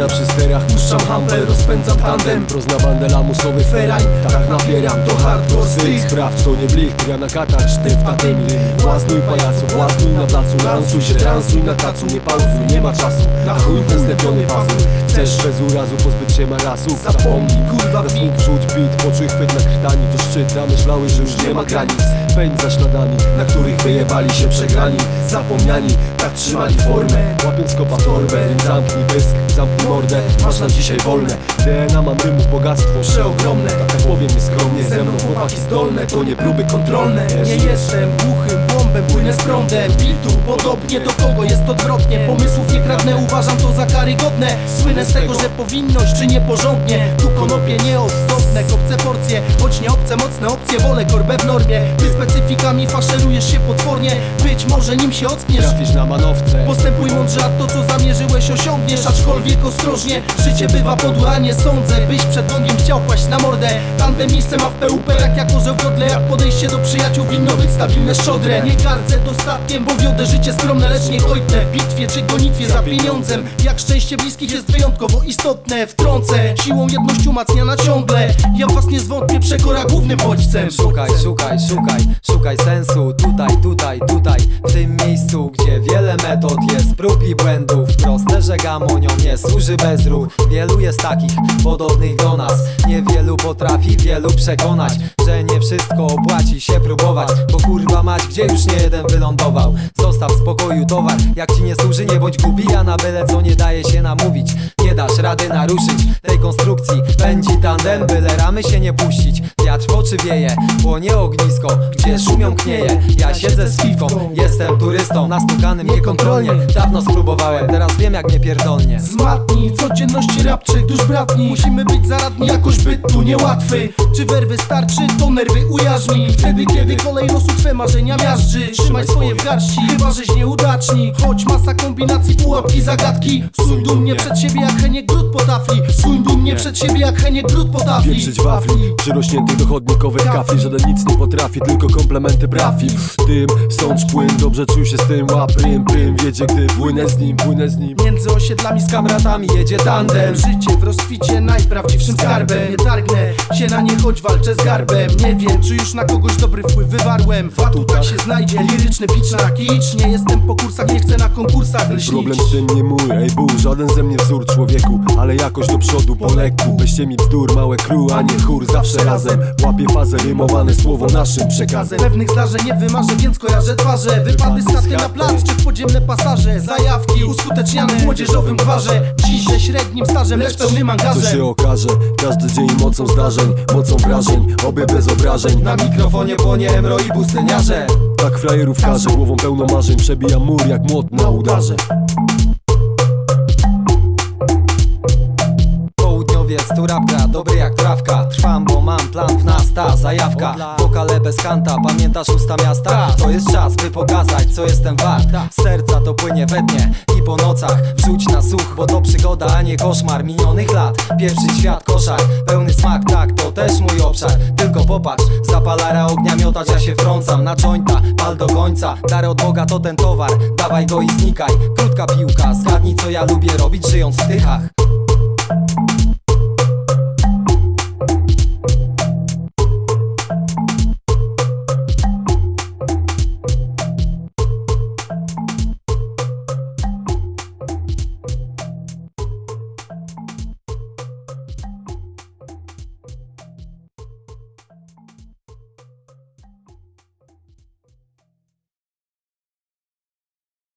Siedzenia przy sterach, puszczam hampel Rozpędzam tandem, prozna bandę lamusowy feraj Tak napieram, to hardcore styk Sprawdź, to nie blich, ja na katar, sztyw na tymi. Błaznuj pajacu, błaznuj na placu Lansuj się, transuj na tacu, nie pauzuj, nie ma czasu Na chuj ten stepiony pazur Chcesz bez urazu pozbyć się marasu Zapomnij, kurwa, wnik, wrzuć bit Poczuj chwyt na krtani, to szczyt A myślały, że już nie ma granic. Pędź za śladami, na których wyjebali się przegrani. Zapomniani, tak trzymali formę Łapiąc kopa torbę, więc zamknij pysk Zamknij mordę, masz na dzisiaj wolne. DNA mam rymu, bogactwo przeogromne. Tak powiem nieskromnie, ze mną chłopaki zdolne To nie próby kontrolne. Nie jestem głuchym głąbem, płynę prądem Bitu, podobnie do kogo jest odwrotnie. Pomysłów nie kradnę, uważam to za karygodne. Słynę z tego, że powinność czy nieporządnie Tu konopie nieodzowne, kopce porcje. Choć nie obce, mocne opcje, wolę korbę w normie. Ty specyfikami faszerujesz się potwornie. Być może nim się ockniesz. Trafisz na manowce. Postępuj mądrze, a to co zamierzyłeś osiągniesz. Aczkolwiek ostrożnie, życie bywa podłe, a nie sądzę. Byś przed gongiem chciał paść na mordę. Tandem miejsce ma w PUP jak jako że w godle Jak podejście do przyjaciół winno być stabilne szczodre. Nie gardzę dostatkiem, bo wiodę życie skromne Lecz nie hojtne w bitwie czy gonitwie za pieniądzem. Jak szczęście bliskich jest wyjątkowo istotne Wtrącę, siłą jedność umacniana ciągle. Ja was nie zwątpię, przekora głównym bodźcem. Szukaj, szukaj, szukaj, szukaj sensu. Tutaj, tutaj, tutaj, w tym miejscu Gdzie wiele metod jest, prób i błędów. Proste, że gamonią nie służy bez ruch Wielu jest takich, podobnych do nas. Niewielu potrafi wielu przekonać Że nie wszystko opłaci się próbować Bo kurwa mać, gdzie już nie jeden wylądował. Zostaw w spokoju towar, jak ci nie służy nie bądź głupi A na byle co nie daje się namówić. Nie dasz rady naruszyć tej konstrukcji. Pędzi tandem, byle ramy się nie puścić Wiatr w oczy wieje, płonie ognisko Gdzie szumią knieje, ja siedzę z piwką Jestem turystą, nastukanym niekontrolnie. Dawno spróbowałem, teraz wiem jak nie pierdolnie. Zmatni, codzienności rapczych, dusz bratni. Musimy być zaradni, jakoś byt tu niełatwy. Czy werwy starczy, to nerwy ujarzmi. Wtedy, kiedy kolej losu twe marzenia miażdży. Trzymaj swoje w garści, chyba żeś nieudaczni Choć masa kombinacji, pułapki, zagadki. Suń dumnie przed siebie jak heniek gród po tafli Suń dumnie przed siebie jak heniek gród po tafli Pieprzyć wafli, przyrośniętych do chodnikowych kafli Żaden nic nie potrafi, tylko komplementy brafi. Dym, sącz, płyn, dobrze czuł się z tym Łap, prym, prym, wiedzie, gdy płynę z nim, płynę z nim. Między osiedlami z kamratami jedzie tandem. Życie w rozkwicie najprawdziwszym skarbem. Nie targnę się na nie, choć walczę z garbem. Nie wiem, czy już na kogoś dobry wpływ wywarłem. Watu tak się znajdzie, liryczny bicz na kicz. Nie jestem po kursach, nie chcę na konkursach lśnić. Problem z tym nie mój, ej ból, żaden ze mnie wzór człowieku. Ale jakoś do przodu po lekku Weźcie mi bzdur, małe crew, a nie chór Zawsze razem, łapię fazę, rymowane słowo naszym przekazem. Pewnych zdarzeń nie wymarzę, więc kojarzę twarze. Wypady z chaty na plac, czy w podziemne pasaże. Zajawki uskuteczniane w młodzieżowym gwarze. Dziś ze średnim stażem, lecz pełnym Co angażem się okaże, każdy dzień mocą zdarzeń Mocą wrażeń, oby bez obrażeń. Na mikrofonie płonie emro i pustyniarze Tak frajerów każe, głową pełną marzeń. Przebijam mur jak młot na udarze. Południowiec, tu rapka, dobry jak trawka plan w nas, ta zajawka Wokale bez kanta, pamiętasz usta miasta? To jest czas, by pokazać, co jestem wart. Serca to płynie we dnie i po nocach. Wrzuć na słuch, bo to przygoda, a nie koszmar minionych lat. Pierwszy świat, koszar, pełny smak, tak, to też mój obszar. Tylko popatrz, zapalara ognia miotać, ja się wtrącam. Na jointa, pal do końca, dar od Boga to ten towar Dawaj go i znikaj, krótka piłka Zgadnij co ja lubię robić, żyjąc w tychach